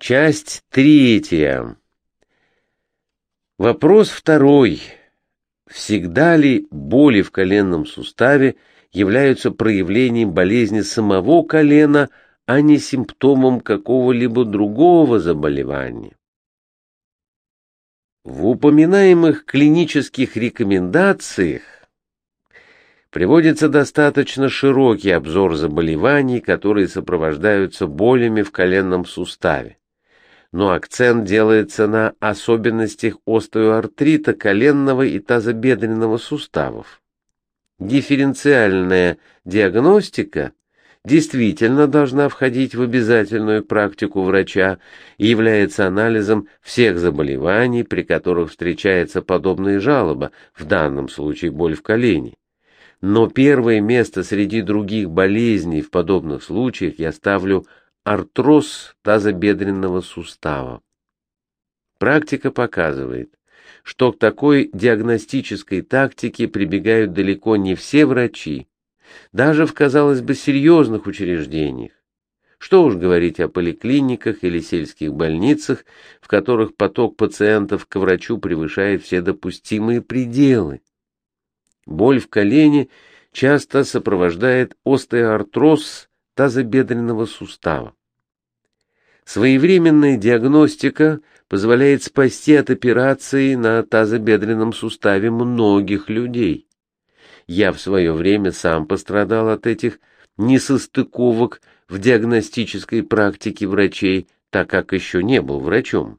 Часть третья. Вопрос второй. Всегда ли боли в коленном суставе являются проявлением болезни самого колена, а не симптомом какого-либо другого заболевания? В упоминаемых клинических рекомендациях приводится достаточно широкий обзор заболеваний, которые сопровождаются болями в коленном суставе но акцент делается на особенностях остеоартрита коленного и тазобедренного суставов. Дифференциальная диагностика действительно должна входить в обязательную практику врача и является анализом всех заболеваний, при которых встречается подобная жалоба, в данном случае боль в колене. Но первое место среди других болезней в подобных случаях я ставлю артроз тазобедренного сустава. Практика показывает, что к такой диагностической тактике прибегают далеко не все врачи, даже в, казалось бы, серьезных учреждениях. Что уж говорить о поликлиниках или сельских больницах, в которых поток пациентов к врачу превышает все допустимые пределы. Боль в колене часто сопровождает остеоартроз тазобедренного сустава. Своевременная диагностика позволяет спасти от операции на тазобедренном суставе многих людей. Я в свое время сам пострадал от этих несостыковок в диагностической практике врачей, так как еще не был врачом.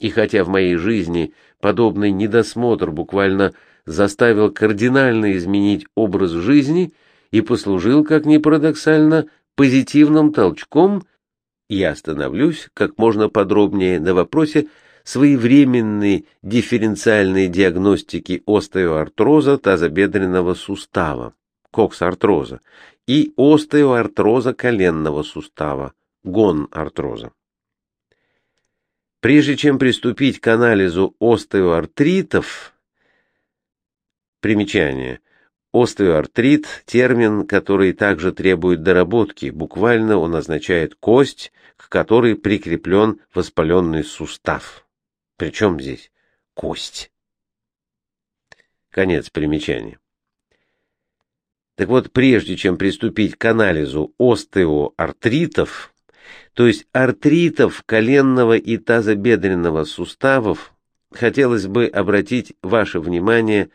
И хотя в моей жизни подобный недосмотр буквально заставил кардинально изменить образ жизни и послужил, как ни парадоксально, позитивным толчком, я остановлюсь как можно подробнее на вопросе своевременной дифференциальной диагностики остеоартроза тазобедренного сустава, коксартроза, и остеоартроза коленного сустава, гон-артроза. Прежде чем приступить к анализу остеоартритов, примечание – Остеоартрит – термин, который также требует доработки. Буквально он означает кость, к которой прикреплен воспаленный сустав. Причем здесь кость? Конец примечания. Так вот, прежде чем приступить к анализу остеоартритов, то есть артритов коленного и тазобедренного суставов, хотелось бы обратить ваше внимание на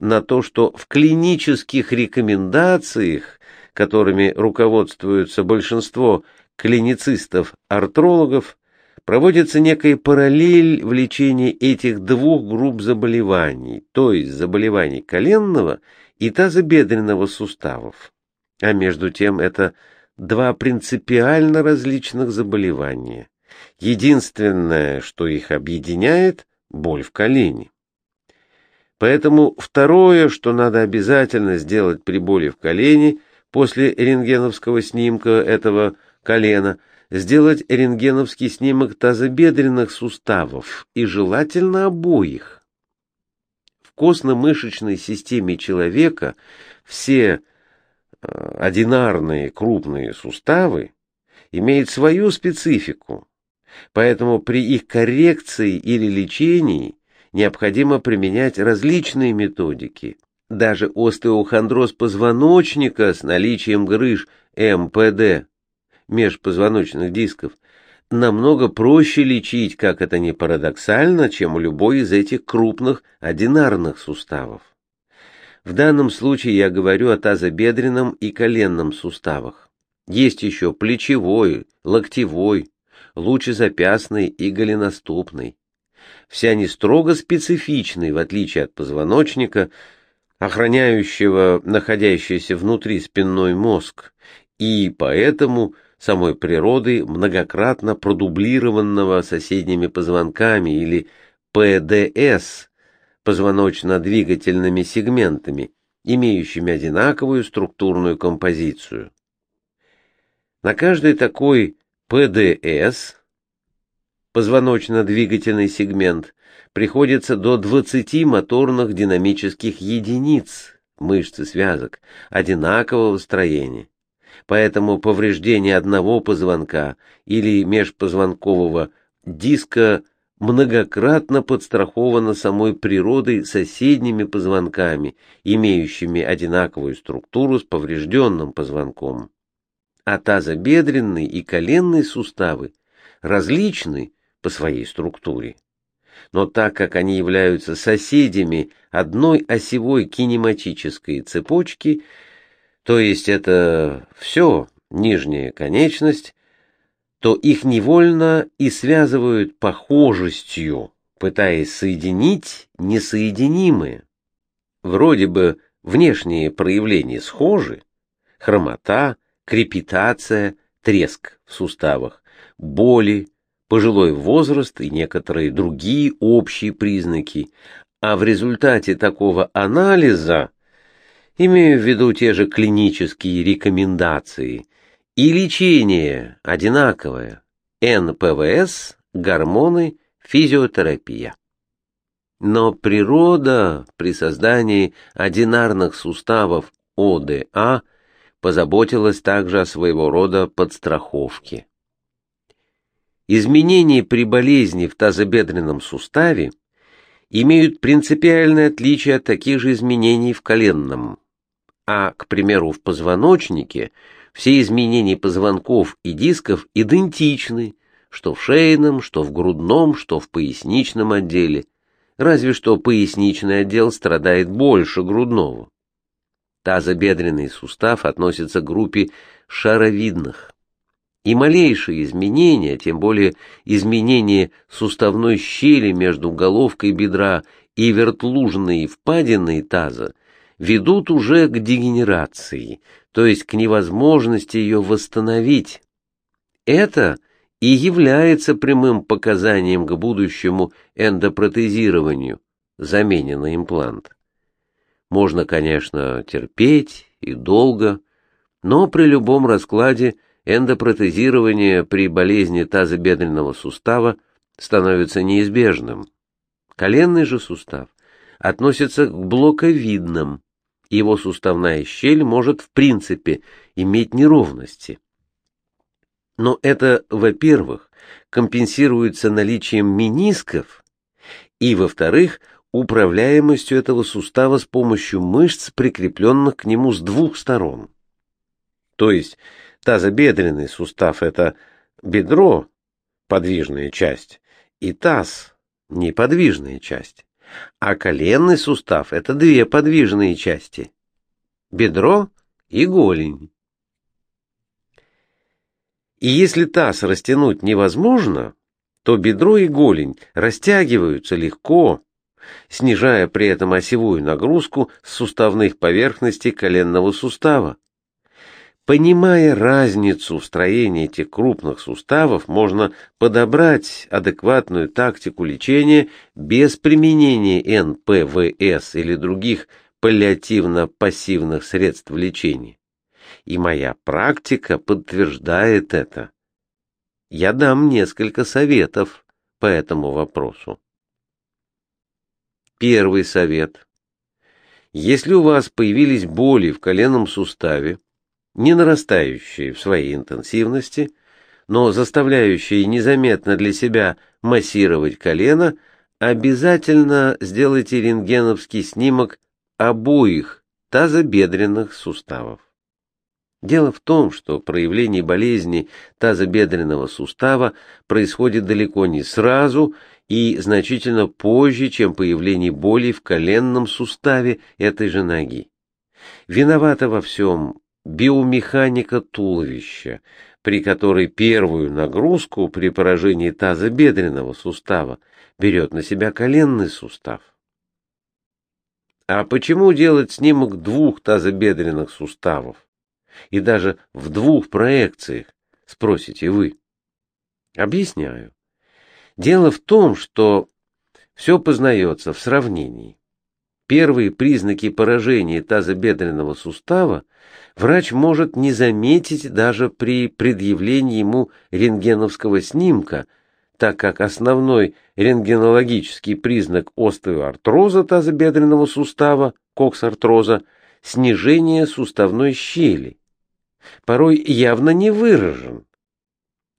на то, что в клинических рекомендациях, которыми руководствуются большинство клиницистов-артрологов, проводится некая параллель в лечении этих двух групп заболеваний, то есть заболеваний коленного и тазобедренного суставов. А между тем это два принципиально различных заболевания. Единственное, что их объединяет – боль в колене. Поэтому второе, что надо обязательно сделать при боли в колене после рентгеновского снимка этого колена, сделать рентгеновский снимок тазобедренных суставов и желательно обоих. В костно-мышечной системе человека все э, одинарные крупные суставы имеют свою специфику, поэтому при их коррекции или лечении необходимо применять различные методики. Даже остеохондроз позвоночника с наличием грыж МПД, межпозвоночных дисков, намного проще лечить, как это не парадоксально, чем любой из этих крупных одинарных суставов. В данном случае я говорю о тазобедренном и коленном суставах. Есть еще плечевой, локтевой, лучезапястный и голеностопный. Все они строго специфичны, в отличие от позвоночника, охраняющего находящийся внутри спинной мозг, и поэтому самой природой многократно продублированного соседними позвонками или ПДС, позвоночно-двигательными сегментами, имеющими одинаковую структурную композицию. На каждый такой ПДС позвоночно-двигательный сегмент, приходится до 20 моторных динамических единиц мышц и связок одинакового строения. Поэтому повреждение одного позвонка или межпозвонкового диска многократно подстраховано самой природой соседними позвонками, имеющими одинаковую структуру с поврежденным позвонком. А тазобедренный и коленный суставы различны по своей структуре. Но так как они являются соседями одной осевой кинематической цепочки, то есть это все нижняя конечность, то их невольно и связывают похожестью, пытаясь соединить несоединимые. Вроде бы внешние проявления схожи, хромота, крепитация, треск в суставах, боли, пожилой возраст и некоторые другие общие признаки, а в результате такого анализа, имею в виду те же клинические рекомендации, и лечение одинаковое. НПВС, гормоны, физиотерапия. Но природа при создании одинарных суставов ОДА позаботилась также о своего рода подстраховке. Изменения при болезни в тазобедренном суставе имеют принципиальное отличие от таких же изменений в коленном, а, к примеру, в позвоночнике – все изменения позвонков и дисков идентичны, что в шейном, что в грудном, что в поясничном отделе, разве что поясничный отдел страдает больше грудного. Тазобедренный сустав относится к группе шаровидных. И малейшие изменения, тем более изменения суставной щели между головкой бедра и вертлужной впадиной таза, ведут уже к дегенерации, то есть к невозможности ее восстановить. Это и является прямым показанием к будущему эндопротезированию, замене на имплант. Можно, конечно, терпеть и долго, но при любом раскладе эндопротезирование при болезни тазобедренного сустава становится неизбежным. Коленный же сустав относится к блоковидным, его суставная щель может в принципе иметь неровности. Но это, во-первых, компенсируется наличием менисков, и, во-вторых, управляемостью этого сустава с помощью мышц, прикрепленных к нему с двух сторон. То есть тазобедренный сустав – это бедро, подвижная часть, и таз, неподвижная часть. А коленный сустав – это две подвижные части – бедро и голень. И если таз растянуть невозможно, то бедро и голень растягиваются легко, снижая при этом осевую нагрузку с суставных поверхностей коленного сустава. Понимая разницу в строении этих крупных суставов, можно подобрать адекватную тактику лечения без применения НПВС или других паллиативно-пассивных средств лечения. И моя практика подтверждает это. Я дам несколько советов по этому вопросу. Первый совет. Если у вас появились боли в коленном суставе, не нарастающие в своей интенсивности, но заставляющие незаметно для себя массировать колено, обязательно сделайте рентгеновский снимок обоих тазобедренных суставов. Дело в том, что проявление болезни тазобедренного сустава происходит далеко не сразу и значительно позже, чем появление боли в коленном суставе этой же ноги. Виновата во всем биомеханика туловища, при которой первую нагрузку при поражении тазобедренного сустава берет на себя коленный сустав. А почему делать снимок двух тазобедренных суставов? И даже в двух проекциях, спросите вы. Объясняю. Дело в том, что все познается в сравнении. Первые признаки поражения тазобедренного сустава врач может не заметить даже при предъявлении ему рентгеновского снимка, так как основной рентгенологический признак остеоартроза тазобедренного сустава, коксартроза, снижение суставной щели. порой явно не выражен.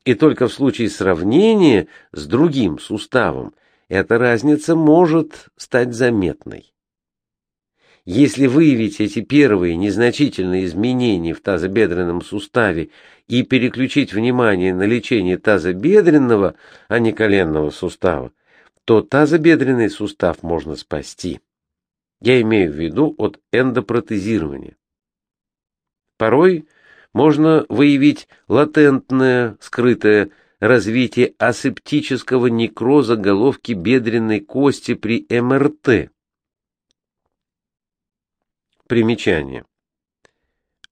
И только в случае сравнения с другим суставом эта разница может стать заметной. Если выявить эти первые незначительные изменения в тазобедренном суставе и переключить внимание на лечение тазобедренного, а не коленного сустава, то тазобедренный сустав можно спасти. Я имею в виду от эндопротезирования. Порой можно выявить латентное, скрытое развитие асептического некроза головки бедренной кости при МРТ. Примечание.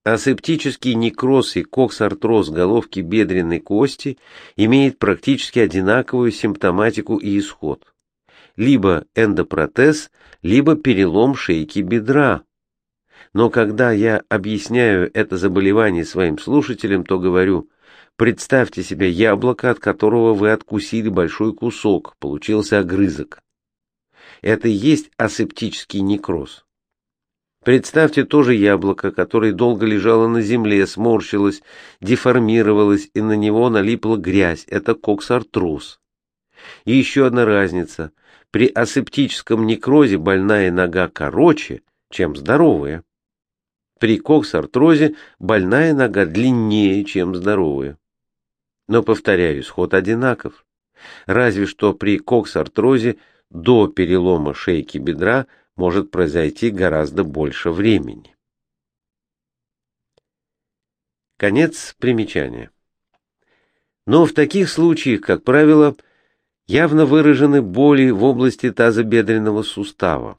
Асептический некроз и коксартроз головки бедренной кости имеет практически одинаковую симптоматику и исход. Либо эндопротез, либо перелом шейки бедра. Но когда я объясняю это заболевание своим слушателям, то говорю, представьте себе яблоко, от которого вы откусили большой кусок, получился огрызок. Это и есть асептический некроз. Представьте тоже яблоко, которое долго лежало на земле, сморщилось, деформировалось, и на него налипла грязь. Это коксартроз. И еще одна разница. При асептическом некрозе больная нога короче, чем здоровая. При коксартрозе больная нога длиннее, чем здоровая. Но, повторяю, исход одинаков. Разве что при коксартрозе до перелома шейки бедра – может произойти гораздо больше времени. Конец примечания. Но в таких случаях, как правило, явно выражены боли в области тазобедренного сустава.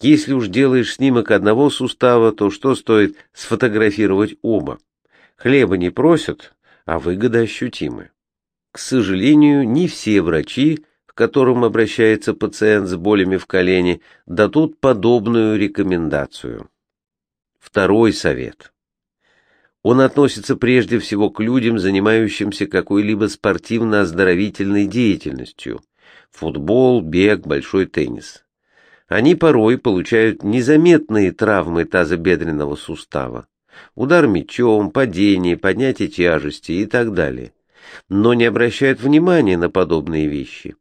Если уж делаешь снимок одного сустава, то что стоит сфотографировать оба? Хлеба не просят, а выгода ощутимы. К сожалению, не все врачи которым обращается пациент с болями в колене, дадут подобную рекомендацию. Второй совет. Он относится прежде всего к людям, занимающимся какой-либо спортивно-оздоровительной деятельностью. Футбол, бег, большой теннис. Они порой получают незаметные травмы тазобедренного сустава. Удар мечом, падение, поднятие тяжести и так далее. Но не обращают внимания на подобные вещи.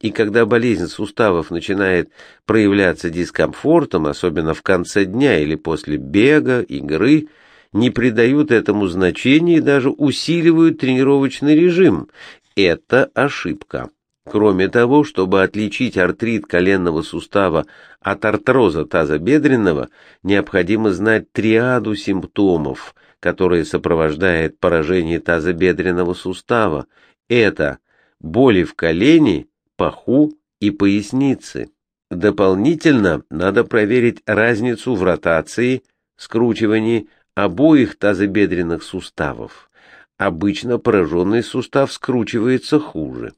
И когда болезнь суставов начинает проявляться дискомфортом, особенно в конце дня или после бега, игры, не придают этому значения и даже усиливают тренировочный режим. Это ошибка. Кроме того, чтобы отличить артрит коленного сустава от артроза тазобедренного, необходимо знать триаду симптомов, которые сопровождает поражение тазобедренного сустава. Это боли в колене, паху и пояснице. Дополнительно надо проверить разницу в ротации, скручивании обоих тазобедренных суставов. Обычно пораженный сустав скручивается хуже.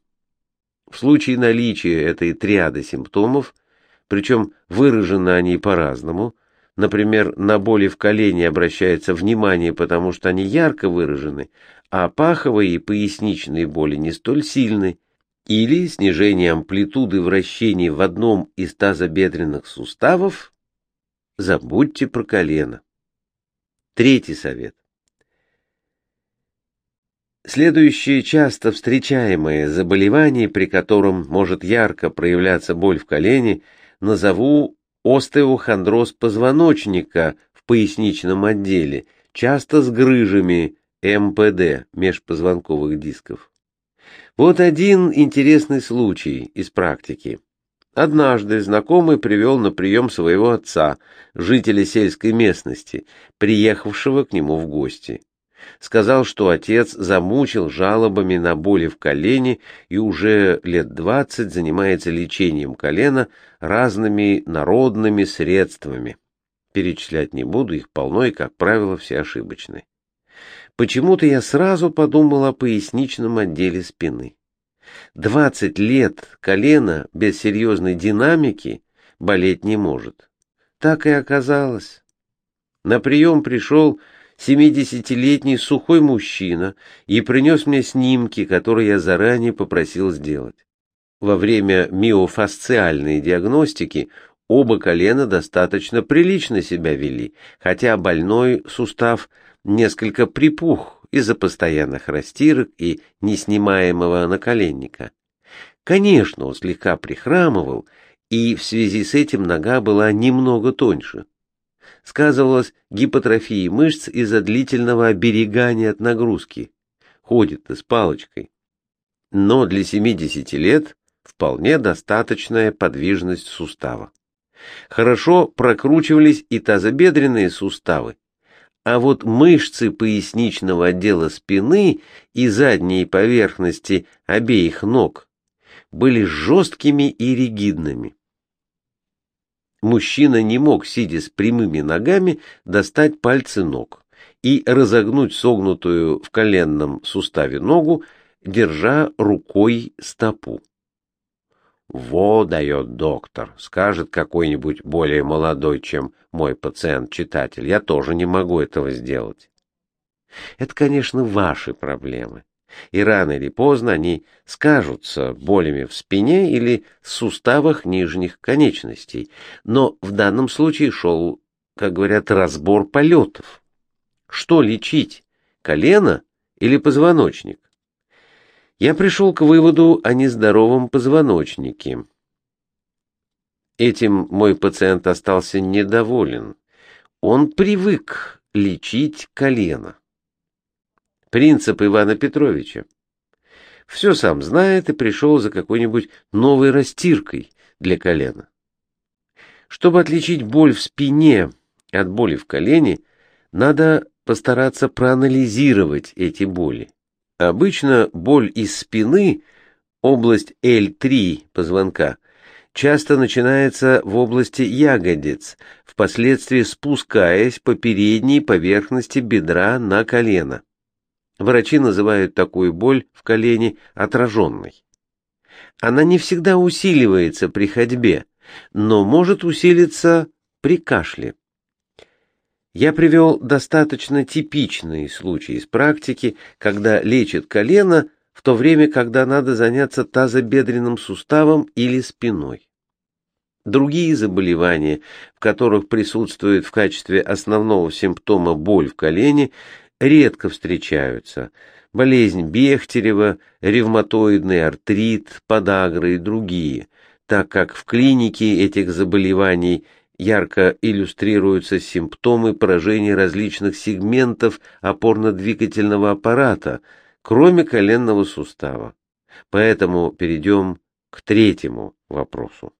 В случае наличия этой триады симптомов, причем выражены они по-разному, например, на боли в колене обращается внимание, потому что они ярко выражены, а паховые и поясничные боли не столь сильны, или снижение амплитуды вращений в одном из тазобедренных суставов, забудьте про колено. Третий совет. Следующее часто встречаемое заболевание, при котором может ярко проявляться боль в колене, назову остеохондроз позвоночника в поясничном отделе, часто с грыжами МПД межпозвонковых дисков. Вот один интересный случай из практики. Однажды знакомый привел на прием своего отца, жителя сельской местности, приехавшего к нему в гости. Сказал, что отец замучил жалобами на боли в колене и уже лет двадцать занимается лечением колена разными народными средствами. Перечислять не буду, их полно и, как правило, все ошибочны. Почему-то я сразу подумал о поясничном отделе спины. Двадцать лет колено без серьезной динамики болеть не может. Так и оказалось. На прием пришел семидесятилетний сухой мужчина и принес мне снимки, которые я заранее попросил сделать. Во время миофасциальной диагностики оба колена достаточно прилично себя вели, хотя больной сустав несколько припух из-за постоянных растирок и неснимаемого наколенника. Конечно, он слегка прихрамывал, и в связи с этим нога была немного тоньше. Сказывалась гипотрофия мышц из-за длительного оберегания от нагрузки. Ходит с палочкой. Но для 70 лет вполне достаточная подвижность сустава. Хорошо прокручивались и тазобедренные суставы, а вот мышцы поясничного отдела спины и задней поверхности обеих ног были жесткими и ригидными. Мужчина не мог, сидя с прямыми ногами, достать пальцы ног и разогнуть согнутую в коленном суставе ногу, держа рукой стопу. «Во дает доктор», — скажет какой-нибудь более молодой, чем мой пациент-читатель. Я тоже не могу этого сделать. Это, конечно, ваши проблемы. И рано или поздно они скажутся болями в спине или суставах нижних конечностей. Но в данном случае шел, как говорят, разбор полетов. Что лечить, колено или позвоночник? Я пришел к выводу о нездоровом позвоночнике. Этим мой пациент остался недоволен. Он привык лечить колено. Принцип Ивана Петровича. Все сам знает и пришел за какой-нибудь новой растиркой для колена. Чтобы отличить боль в спине от боли в колене, надо постараться проанализировать эти боли. Обычно боль из спины, область L3 позвонка, часто начинается в области ягодиц, впоследствии спускаясь по передней поверхности бедра на колено. Врачи называют такую боль в колене отраженной. Она не всегда усиливается при ходьбе, но может усилиться при кашле. Я привел достаточно типичные случаи из практики, когда лечат колено, в то время, когда надо заняться тазобедренным суставом или спиной. Другие заболевания, в которых присутствует в качестве основного симптома боль в колене, редко встречаются. Болезнь Бехтерева, ревматоидный артрит, подагра и другие, так как в клинике этих заболеваний – ярко иллюстрируются симптомы поражения различных сегментов опорно-двигательного аппарата, кроме коленного сустава. Поэтому перейдем к третьему вопросу.